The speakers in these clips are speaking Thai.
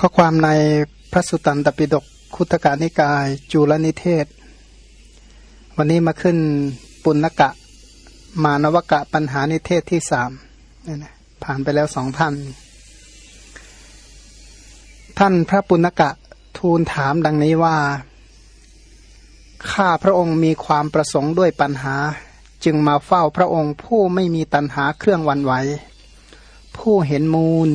ข้อความในพระสุตตันตปิฎกคุตกานิกาย จุลนิเทศ วันนี้มาขึ้นปุณกะ มานวกะปัญหานิเทศที่สามนี่นะผ่านไปแล้วสองท่าน ท่านพระปุณกะทูลถามดังนี้ว่า ข้าพระองค์มีความประสงค์ด้วยปัญหา จึงมาเฝ้าพระองค์ผู้ไม่มีตัณหาเครื่องวันไหว ผู้เห็นมูล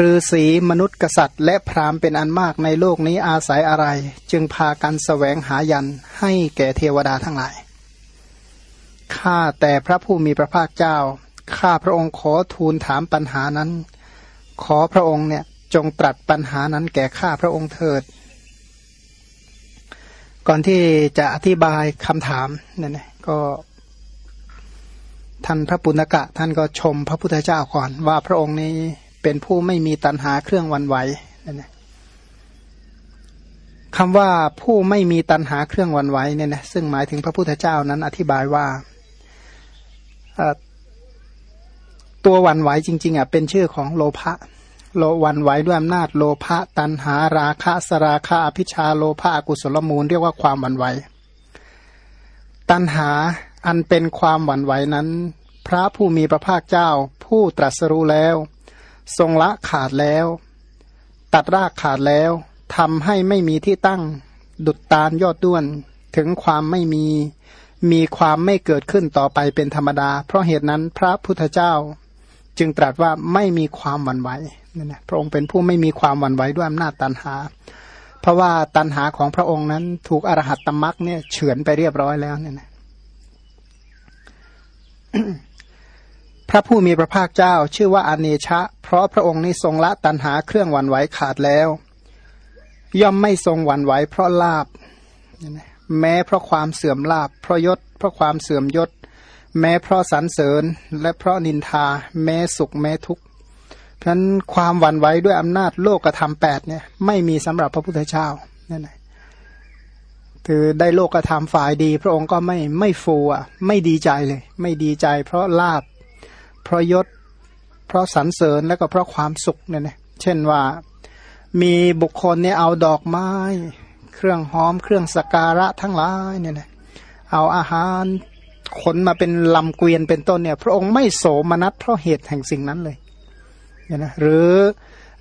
ฤาษีมนุษย์กษัตริย์ และพราหมณ์เป็นอันมากในโลกนี้อาศัยอะไร จึงพากันสแสวงหายันให้แก่เทวดาทั้งหลายข้าแต่พระผู้มีพระภาคเจ้าข้าพระองค์ขอทูลถามปัญหานั้น ขอพระองค์เนี่ยจงตรัสปัญหานั้นแก่ข้าพระองค์เถิด ก่อนที่จะอธิบายคำถามนั่นก็ ท่านพระปุณกะ ท่านก็ชมพระพุทธเจ้าก่อนว่าพระองค์นี้ เป็นผู้ไม่มีตัณหาเครื่องวันไหวนั่นนะคำว่าผู้ไม่มีตัณหาเครื่องวันไหวเนี่ยนะซึ่งหมายถึงพระพุทธเจ้านั้นอธิบายว่าตัววันไหวจริง ๆอะเป็นชื่อของโลภะโลวันไหวด้วยอำนาจโลภะตัณหาราคะสราคะอภิชาโลภะอกุศลมูล เรียกว่าความวันไหว ตัณหาอันเป็นความหวั่นไหวนั้น พระผู้มีพระภาคเจ้า ผู้ตรัสรู้แล้ว ทรงละขาดแล้ว ตัดรากขาดแล้วทำให้ไม่มีที่ตั้ง ดุดตาลยอดด้วน ถึงความไม่มี มีความไม่เกิดขึ้นต่อไปเป็นธรรมดา เพราะเหตุนั้นพระพุทธเจ้า จึงตรัสว่าไม่มีความหวั่นไหวนี่นะพระองค์เป็นผู้ไม่มีความหวั่นไหวด้วยอำนาจตันหา เพราะว่าตันหาของพระองค์นั้นถูกอรหัตตมรักเนี่ยเฉือนไปเรียบร้อยแล้วเนี่ยนะ พระผู้มีพระภาคเจ้าชื่อว่าอเนชะ เพราะพระองค์นี้ทรงละตันหาเครื่องวันไหวขาดแล้ว ย่อมไม่ทรงวันไหวเพราะลาบ แม้เพราะความเสื่อมลาบ เพราะยศ เพราะความเสื่อมยศ แม้เพราะสรรเสริญ และเพราะนินทา แม้สุขแม้ทุกข์เพราะนั้นความวันไหวด้วยอำนาจโลกธรรมแปดเนี่ยไม่มีสำหรับพระพุทธเจ้านั่นแหละคือได้โลกธรรมฝ่ายดี พระองค์ก็ไม่ไม่ฟูอะไม่ดีใจเลย ไม่ดีใจ เพราะลาบ ราะยศ เพราะสรรเสริญแล้วก็เพราะความสุขเนี่ยนะเช่นว่ามีบุคคลเนี่ยเอาดอกไม้ เครื่องหอมเครื่องสการะทั้งหลายเนี่ยนะเอาอาหารขนมาเป็นลำเกวียนเป็นต้นเนี่ย พระองค์ไม่โสมนัสเพราะเหตุแห่งสิ่งนั้นเลยเนี่ยนะหรือ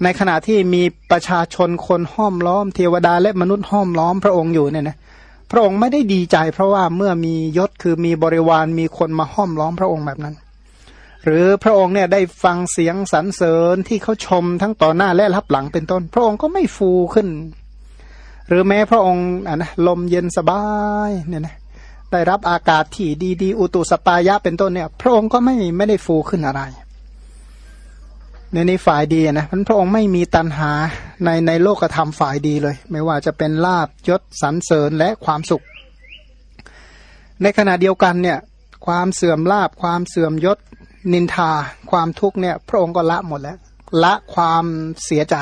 ในขณะที่มีประชาชนคนห้อมล้อมเทวดาและมนุษย์ห้อมล้อมพระองค์อยู่เนี่ยนะพระองค์ไม่ได้ดีใจ เพราะว่าเมื่อมียศคือมีบริวารมีคนมาห้อมล้อมพระองค์แบบนั้น หรือพระองค์เนี่ยได้ฟังเสียงสรรเสริญที่เขาชมทั้งต่อหน้าและรับหลังเป็นต้น พระองค์ก็ไม่ฟูขึ้น หรือแม้พระองค์อะนะลมเย็นสบายเนี่ยนะได้รับอากาศที่ดีๆอุตุสปายะเป็นต้นเนี่ย พระองค์ก็ไม่ไม่ได้ฟูขึ้นอะไรในนี้ฝ่ายดีนะพระองค์ไม่มีตัณหาในในโลกธรรมฝ่ายดีเลย ไม่ว่าจะเป็นลาบยศสรรเสริญและความสุข ในขณะเดียวกันเนี่ย ความเสื่อมลาบความเสื่อมยศ นินทาความทุกข์เนี่ย พระองค์ก็ละหมดแล้ว ละความเสียใจ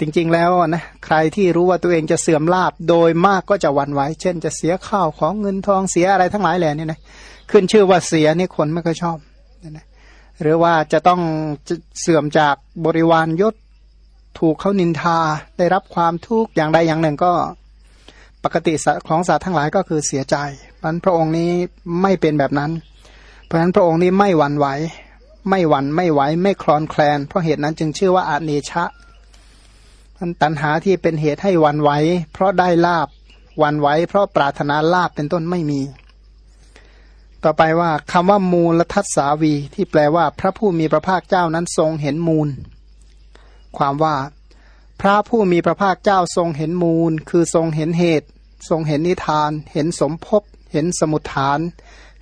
จริง ๆ แล้วนะใครที่รู้ว่าตัวเองจะเสื่อมลาบโดยมากก็จะหวั่นไหวเช่นจะเสียข้าวของเงินทองเสียอะไรทั้งหลายแหล่นี่นะขึ้นชื่อว่าเสียนี่คนไม่ค่อยชอบนะหรือว่าจะต้องเสื่อมจากบริวารยศถูกเขานินทาได้รับความทุกข์อย่างใดอย่างหนึ่งก็ปกติของสัตว์ทั้งหลายก็คือเสียใจมันพระองค์นี้ไม่เป็นแบบนั้น เพราะฉะนั้นพระองค์นี้ไม่หวั่นไหว ไม่หวั่นไม่ไหวไม่คลอนแคลน เพราะเหตุนั้นจึงชื่อว่าอาเนชะมันตัณหาที่เป็นเหตุให้หวั่นไหวเพราะได้ลาบหวั่นไหวเพราะปรารถนาลาบเป็นต้นไม่มี ต่อไปว่าคำว่ามูลทัศสาวี ที่แปลว่าพระผู้มีพระภาคเจ้านั้นทรงเห็นมูล ความว่า พระผู้มีพระภาคเจ้าทรงเห็นมูล คือทรงเห็นเหตุ ทรงเห็นนิทาน เห็นสมภพเห็นสมุทฐาน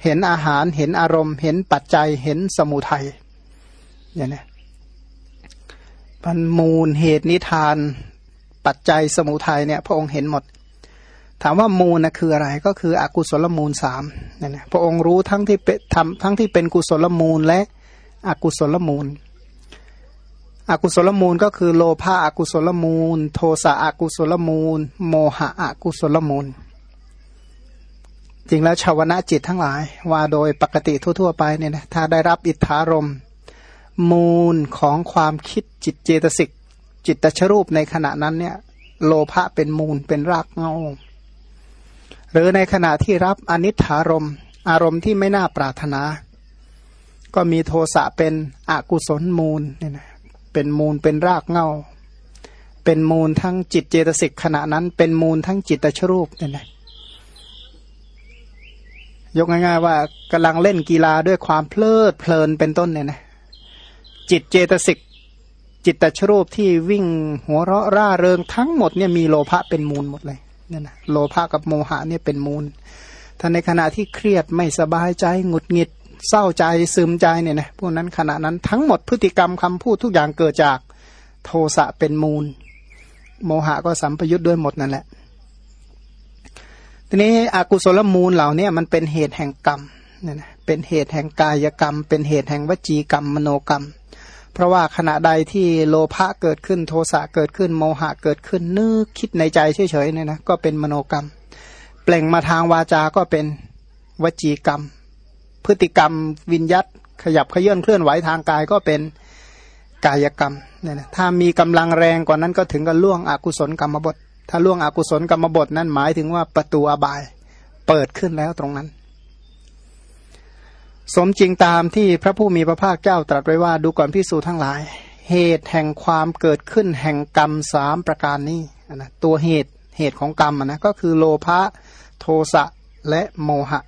เห็นอาหารเห็นอารมณ์ เห็นปัจจัยเห็นสมุทัยอย่างนี้พันมูลเหตุนิทาน ปัจจัยสมุทัยเนี่ย พระองค์เห็นหมด ถามว่ามูลนะคืออะไรก็คืออกุศลมูลสามนี่นะพระองค์รู้ทั้งที่เป็นทำทั้งที่เป็นกุศลมูลและอกุศลมูล อกุศลมูลก็คือโลภะอกุศลมูล โทสะอกุศลมูล โมหะอกุศลมูล จริงแล้วชาวนะจิตทั้งหลาย ว่าโดยปกติทั่ว ๆ ไปเนี่ยนะถ้าได้รับอิทธารมมูลของความคิดจิตเจตสิก จิตตชรูปในขณะนั้นเนี่ย โลภะเป็นมูลเป็นรากเงาหรือในขณะที่รับอนิถารมอารมณ์ที่ไม่น่าปรารถนา ก็มีโทสะเป็นอกุศลมูลเนี่ยนะเป็นมูลเป็นรากเงาเป็นมูลทั้งจิตเจตสิกขณะนั้น เป็นมูลทั้งจิตตชรูปเนี่ยนะ ยกง่ายๆว่ากำลังเล่นกีฬาด้วยความเพลิดเพลินเป็นต้นเนี่ยนะจิตเจตสิกจิตตชรูปที่วิ่งหัวเราะร่าเริงทั้งหมดเนี่ยมีโลภะเป็นมูลหมดเลยเนี่ยนะโลภะกับโมหะเนี่ยเป็นมูลถ้าในขณะที่เครียดไม่สบายใจหงุดหงิด เศร้าใจซึมใจเนี่ยนะพวกนั้นขณะนั้นทั้งหมดพฤติกรรมคำพูดทุกอย่างเกิดจากโทสะเป็นมูล โมหะก็สัมปยุทธ์ด้วยหมดนั่นแหละ ทีนี้อกุศลมูลเหล่านี้มันเป็นเหตุแห่งกรรมเนี่ยนะเป็นเหตุแห่งกายกรรม เป็นเหตุแห่งวจีกรรมมโนกรรม เพราะว่าขณะใดที่โลภะเกิดขึ้นโทสะเกิดขึ้น โมหะเกิดขึ้นนึกคิดในใจเฉยๆเนี่ยนะก็เป็นมโนกรรม เปล่งมาทางวาจาก็เป็นวจีกรรม พฤติกรรมวิญยัตขยับขยื่นเคลื่อนไหวทางกายก็เป็นกายกรรมเนี่ยนะถ้ามีกำลังแรงกว่านั้นก็ถึงกับล่วงอกุศลกรรมบท ถ้าล่วงอกุศลกรรมบทนั้นหมายถึงว่าประตูอบายเปิดขึ้นแล้วตรงนั้น สมจริงตามที่พระผู้มีพระภาคเจ้าตรัสไว้ว่าดูก่อนพิสูจทั้งหลาย เหตุแห่งความเกิดขึ้นแห่งกรรมสามประการนี้นะตัวเหตุเหตุของกรรมนะก็คือโลภะโทสะและโมหะ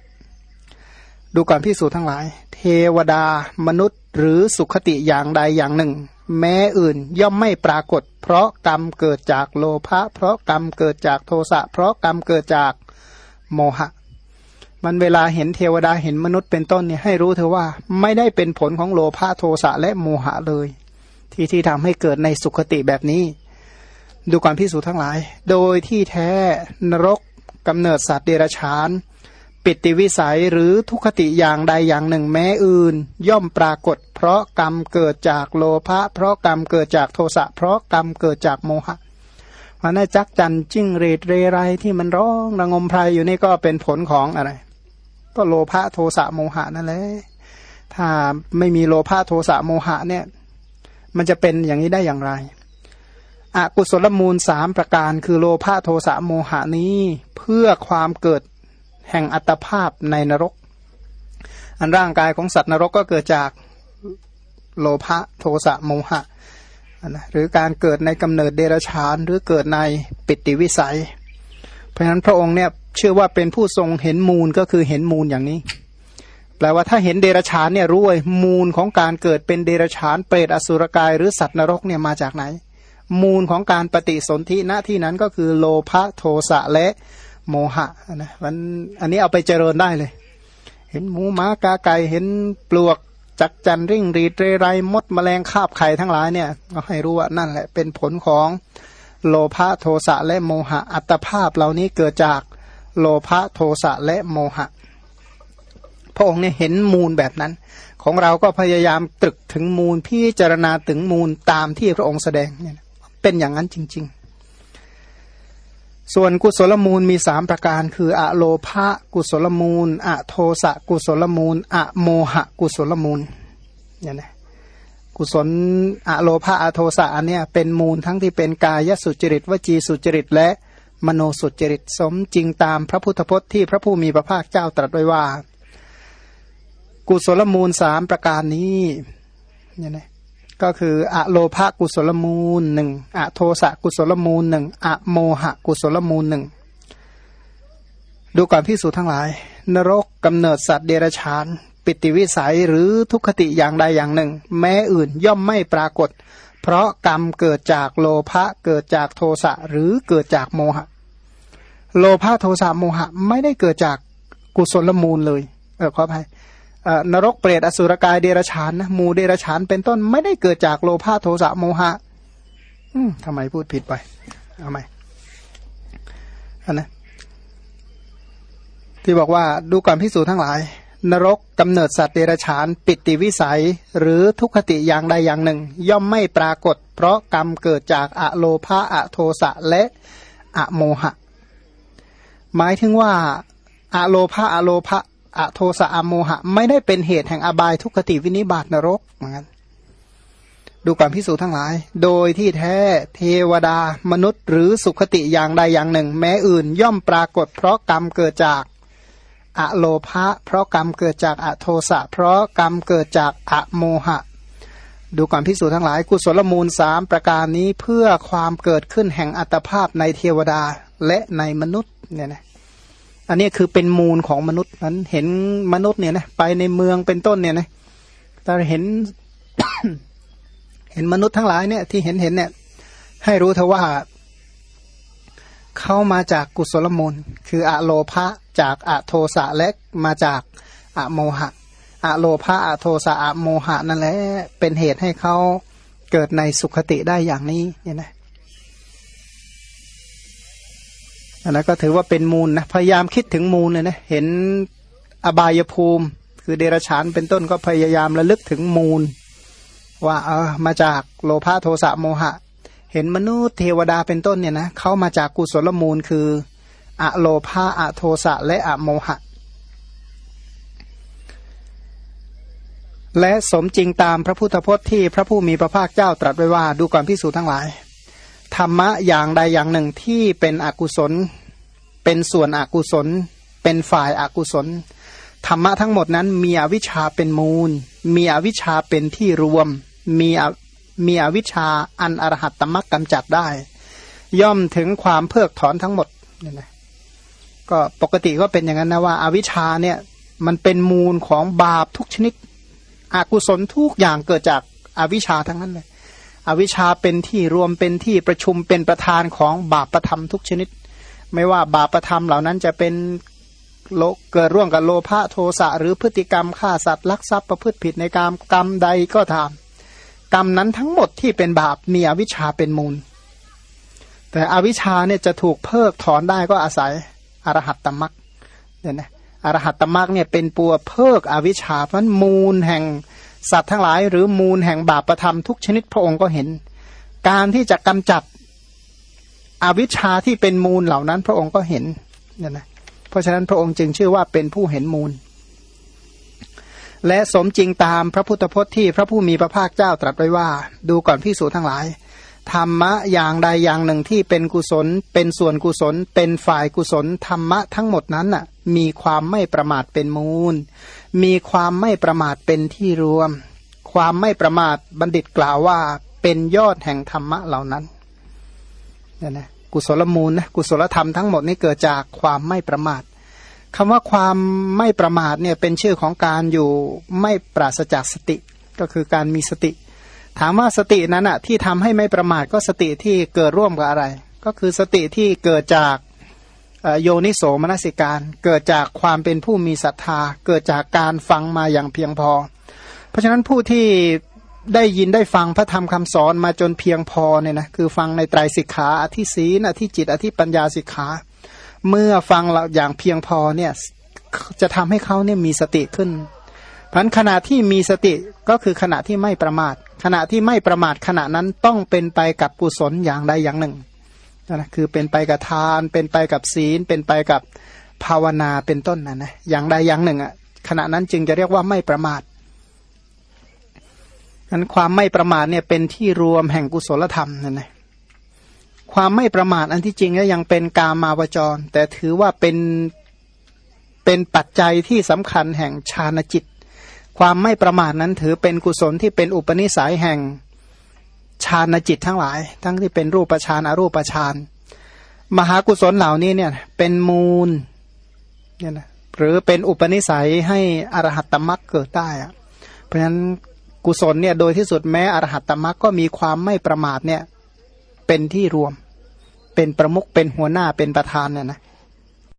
ดูก่อนพิสูจทั้งหลาย เทวดามนุษย์หรือสุขติอย่างใดอย่างหนึ่ง แม้อื่นย่อมไม่ปรากฏ เพราะกรรมเกิดจากโลภะเพราะกรรมเกิดจากโทสะเพราะกรรมเกิดจากโมหะ มันเวลาเห็นเทวดาเห็นมนุษย์เป็นต้นเนี่ยให้รู้เถอว่าไม่ได้เป็นผลของโลภะโทสะและโมหะเลย ที่ที่ทำให้เกิดในสุขติแบบนี้ ดูก่อนพิสูจทั้งหลาย โดยที่แท้นรกกำเนิดสัตว์เดรัจฉาน ปิติวิสัยหรือทุคติอย่างใดอย่างหนึ่งแม้อื่น ย่อมปรากฏ เพราะกรรมเกิดจากโลภะเพราะกรรมเกิดจากโทสะเพราะกรรมเกิดจากโมหะมันน่าจักจันจิ้งเรดเรไรที่มันร้องระงมไพรอยู่นี่ก็เป็นผลของอะไร ก็โลภะโทสะโมหะนั่นแหละถ้าไม่มีโลภะโทสะโมหะเนี่ย มันจะเป็นอย่างนี้ได้อย่างไรอกุศลมูลสามประการคือโลภะโทสะโมหะนี้ เพื่อความเกิด แห่งอัตภาพในนรก อันร่างกายของสัตว์นรกก็เกิดจากโลภะโทสะโมหะนะหรือการเกิดในกำเนิดเดรัจฉานหรือเกิดในปิติวิสัย เพราะฉะนั้นพระองค์เนี่ยเชื่อว่าเป็นผู้ทรงเห็นมูลก็คือเห็นมูลอย่างนี้ แปลว่าถ้าเห็นเดรัจฉานเนี่ยรู้เลยมูลของการเกิดเป็นเดรัจฉานเปรตอสุรกายหรือสัตว์นรกเนี่ยมาจากไหน มูลของการปฏิสนธิณที่นั้นก็คือโลภะโทสะและ โมหะนะมันอันนี้เอาไปเจริญได้เลย เห็นหมูหมากาไก่เห็นปลวกจักจันริ่งรีดเรไรมดแมลงคาบไข่ทั้งหลายเนี่ยก็ให้รู้ว่านั่นแหละเป็นผลของโลภะโทสะและโมหะ อัตภาพเหล่านี้เกิดจากโลภะโทสะและโมหะ พระองค์เนี่ยเห็นมูลแบบนั้น ของเราก็พยายามตรึกถึงมูลพิจารณาถึงมูลตามที่พระองค์แสดงเนี่ยเป็นอย่างนั้นจริง ๆ ส่วนกุศลมูลมีสามประการ คืออะโลภะกุศลมูลอะโทสะกุศลมูลอะโมหะกุศลมูลเนี่ยนะกุศลอะโลภะอะโทสะอันเนี้ยเป็นมูลทั้งที่เป็นกายสุจริตวจีสุจริตและมโนสุจริตสมจริงตามพระพุทธพจน์ที่พระผู้มีพระภาคเจ้าตรัสไว้ว่า กุศลมูลสามประการนี้เนี่ยนะ ก็คืออะโลภะกุศลมูลหนึ่งอะโทสะกุศลมูลหนึ่งอะโมหะกุศลมูลหนึ่งดูก่อนพิสูจทั้งหลาย นรกกำเนิดสัตว์เดรัจฉาน ปิติวิสัยหรือทุกขติอย่างใดอย่างหนึ่ง แม้อื่นย่อมไม่ปรากฏ เพราะกรรมเกิดจากโลภะเกิดจากโทสะหรือเกิดจากโมหะ โลภะโทสะโมหะไม่ได้เกิดจากกุศลมูลเลย เออขออภัย นรกเปรตอสุรกายเดรฉานนะมูเดรฉานเป็นต้นไม่ได้เกิดจากโลภะโทสะโมหะ อืมทำไมพูดผิดไปทำไมอันนะที่บอกว่าดูก่อนพิสูจน์ทั้งหลาย นรกกำเนิดสัตว์เดรฉาน ปิติวิสัย หรือทุกขติอย่างใดอย่างหนึ่ง ย่อมไม่ปรากฏ เพราะกรรมเกิดจากอะโลภะอะโทสะและอะโมหะ หมายถึงว่าอะโลภะอะโลภะ อโทสะอโมหะ ไม่ได้เป็นเหตุแห่งอบายทุกขติวินิบาตนรกเหมือนกันดูก่อนพิสูจน์ทั้งหลาย โดยที่แท้เทวดามนุษย์ หรือสุขติอย่างใดอย่างหนึ่ง แม้อื่นย่อมปรากฏ เพราะกรรมเกิดจากอะโลภะเพราะกรรมเกิดจากอโทสะเพราะกรรมเกิดจากอะโมหะ ดูก่อนพิสูจน์ทั้งหลาย กุศลมูลสามประการนี้เพื่อความเกิดขึ้นแห่งอัตภาพในเทวดาและในมนุษย์เนี่ยนะ อันนี้คือเป็นมูลของมนุษย์นั้นเห็นมนุษย์เนี่ยนะไปในเมืองเป็นต้นเนี่ยนะแต่เห็น เห็นมนุษย์ทั้งหลายเนี่ย ที่เห็นเห็นเนี่ย ให้รู้เถอะว่าเข้ามาจากกุศลมูล คืออะโลภะจากอะโทสะและมาจากอะโมหะอะโลภะอะโทสะอะโมหะนั่นแหละเป็นเหตุให้เขาเกิดในสุขติได้อย่างนี้เนี่ยนะ อันนั้นก็ถือว่าเป็นมูลนะพยายามคิดถึงมูลเลยนะเห็นอบายภูมิ คือเดรัจฉานเป็นต้นก็พยายามระลึกถึงมูล ว่าเออมาจากโลภะโทสะโมหะ เห็นมนุษย์เทวดาเป็นต้นเนี่ยนะเขามาจากกุศลมูลคืออะโลภาอะโทสะและอะโมหะ และสมจริงตามพระพุทธพจน์ที่พระผู้มีพระภาคเจ้าตรัสไว้ว่าดูก่อนพิสูจนทั้งหลาย ธรรมะอย่างใดอย่างหนึ่งที่เป็นอกุศล เป็นส่วนอกุศล เป็นฝ่ายอากุศล ธรรมะทั้งหมดนั้นมีอวิชชาเป็นมูล มีอวิชชาเป็นที่รวม มีมีอวิชชาอันอรหัตตมรรคกำจัดได้ ย่อมถึงความเพิกถอนทั้งหมดเนี่ยนะก็ปกติก็เป็นอย่างนั้นนะว่าอาวิชชาเนี่ยมันเป็นมูลของบาปทุกชนิด อกุศลทุกอย่างเกิดจากอาวิชชาทั้งนั้นเลย อวิชชาเป็นที่รวมเป็นที่ประชุมเป็นประธานของบาปประธรรมทุกชนิด ไม่ว่าบาปประธรรมเหล่านั้นจะเป็นโลเกิดร่วมกับโลภะโทสะหรือพฤติกรรมฆ่าสัตว์ลักทรัพย์ประพฤติผิดในกรรมกรรมใดก็ตามกรรมนั้นทั้งหมดที่เป็นบาปมีอวิชชาเป็นมูล แต่อวิชชาเนี่ยจะถูกเพิกถอนได้ก็อาศัยอรหัตตมรักเนี่ยนะอรหัตตมรักเนี่ยเป็นปัวเพิกอวิชชาเพราะมูลแห่ง สัตว์ทั้งหลายหรือมูลแห่งบาปประธรรมทุกชนิดพระองค์ก็เห็น การที่จะกำจัดอวิชชาที่เป็นมูลเหล่านั้นพระองค์ก็เห็นเนี่ยนะเพราะฉะนั้นพระองค์จึงชื่อว่าเป็นผู้เห็นมูล และสมจริงตามพระพุทธพจน์ที่พระผู้มีพระภาคเจ้าตรัสไว้ว่า ดูก่อนพิสูจทั้งหลาย ธรรมะอย่างใดอย่างหนึ่งที่เป็นกุศล เป็นส่วนกุศล เป็นฝ่ายกุศลธรรมะทั้งหมดนั้นน่ะมีความไม่ประมาทเป็นมูล มีความไม่ประมาทเป็นที่รวม ความไม่ประมาทบัณฑิตกล่าวว่าเป็นยอดแห่งธรรมะเหล่านั้นเนี่ยนะกุศลมูลนะกุศลธรรมทั้งหมดนี้เกิดจากความไม่ประมาทคำว่าความไม่ประมาทเนี่ยเป็นชื่อของการอยู่ไม่ปราศจากสติ ก็คือการมีสติ ถามว่าสตินั้นอะที่ทำให้ไม่ประมาทก็สติที่เกิดร่วมกับอะไร ก็คือสติที่เกิดจาก โยนิโสมนสิการ เกิดจากความเป็นผู้มีศรัทธา เกิดจากการฟังมาอย่างเพียงพอ เพราะฉะนั้นผู้ที่ได้ยินได้ฟังพระธรรมคำสอนมาจนเพียงพอเนี่ยนะคือฟังในไตรสิกขาอธิศีนอธิจิตอธิปัญญาสิกขา เมื่อฟังเราอย่างเพียงพอเนี่ยจะทำให้เขาเนี่ยมีสติขึ้นพันขณะที่มีสติก็คือขณะที่ไม่ประมาท ขณะที่ไม่ประมาทขณะนั้นต้องเป็นไปกับกุศลอย่างใดอย่างหนึ่ง นะคือเป็นไปกับทาน เป็นไปกับศีล เป็นไปกับภาวนาเป็นต้นนะนะอย่างใดอย่างหนึ่งอะขณะนั้นจึงจะเรียกว่าไม่ประมาทนั้นความไม่ประมาทเนี่ยเป็นที่รวมแห่งกุศลธรรมนั่นนะความไม่ประมาทอันที่จริงก็ยังเป็นกามาวจร แต่ถือว่าเป็นเป็นปัจจัยที่สำคัญแห่งฌานจิต ความไม่ประมาทนั้นถือเป็นกุศลที่เป็นอุปนิสัยแห่ง ฌานจิตทั้งหลาย ทั้งที่เป็นรูปฌานอรูปฌานมหากุศลเหล่านี้เนี่ยเป็นมูลเนี่ยนะหรือเป็นอุปนิสัยให้อรหัตตมรักเกิดได้อะเพราะฉะนั้นกุศลเนี่ยโดยที่สุดแม้อรหัตตมรักก็มีความไม่ประมาทเนี่ยเป็นที่รวม เป็นประมุขเป็นหัวหน้าเป็นประธานเนี่ยนะ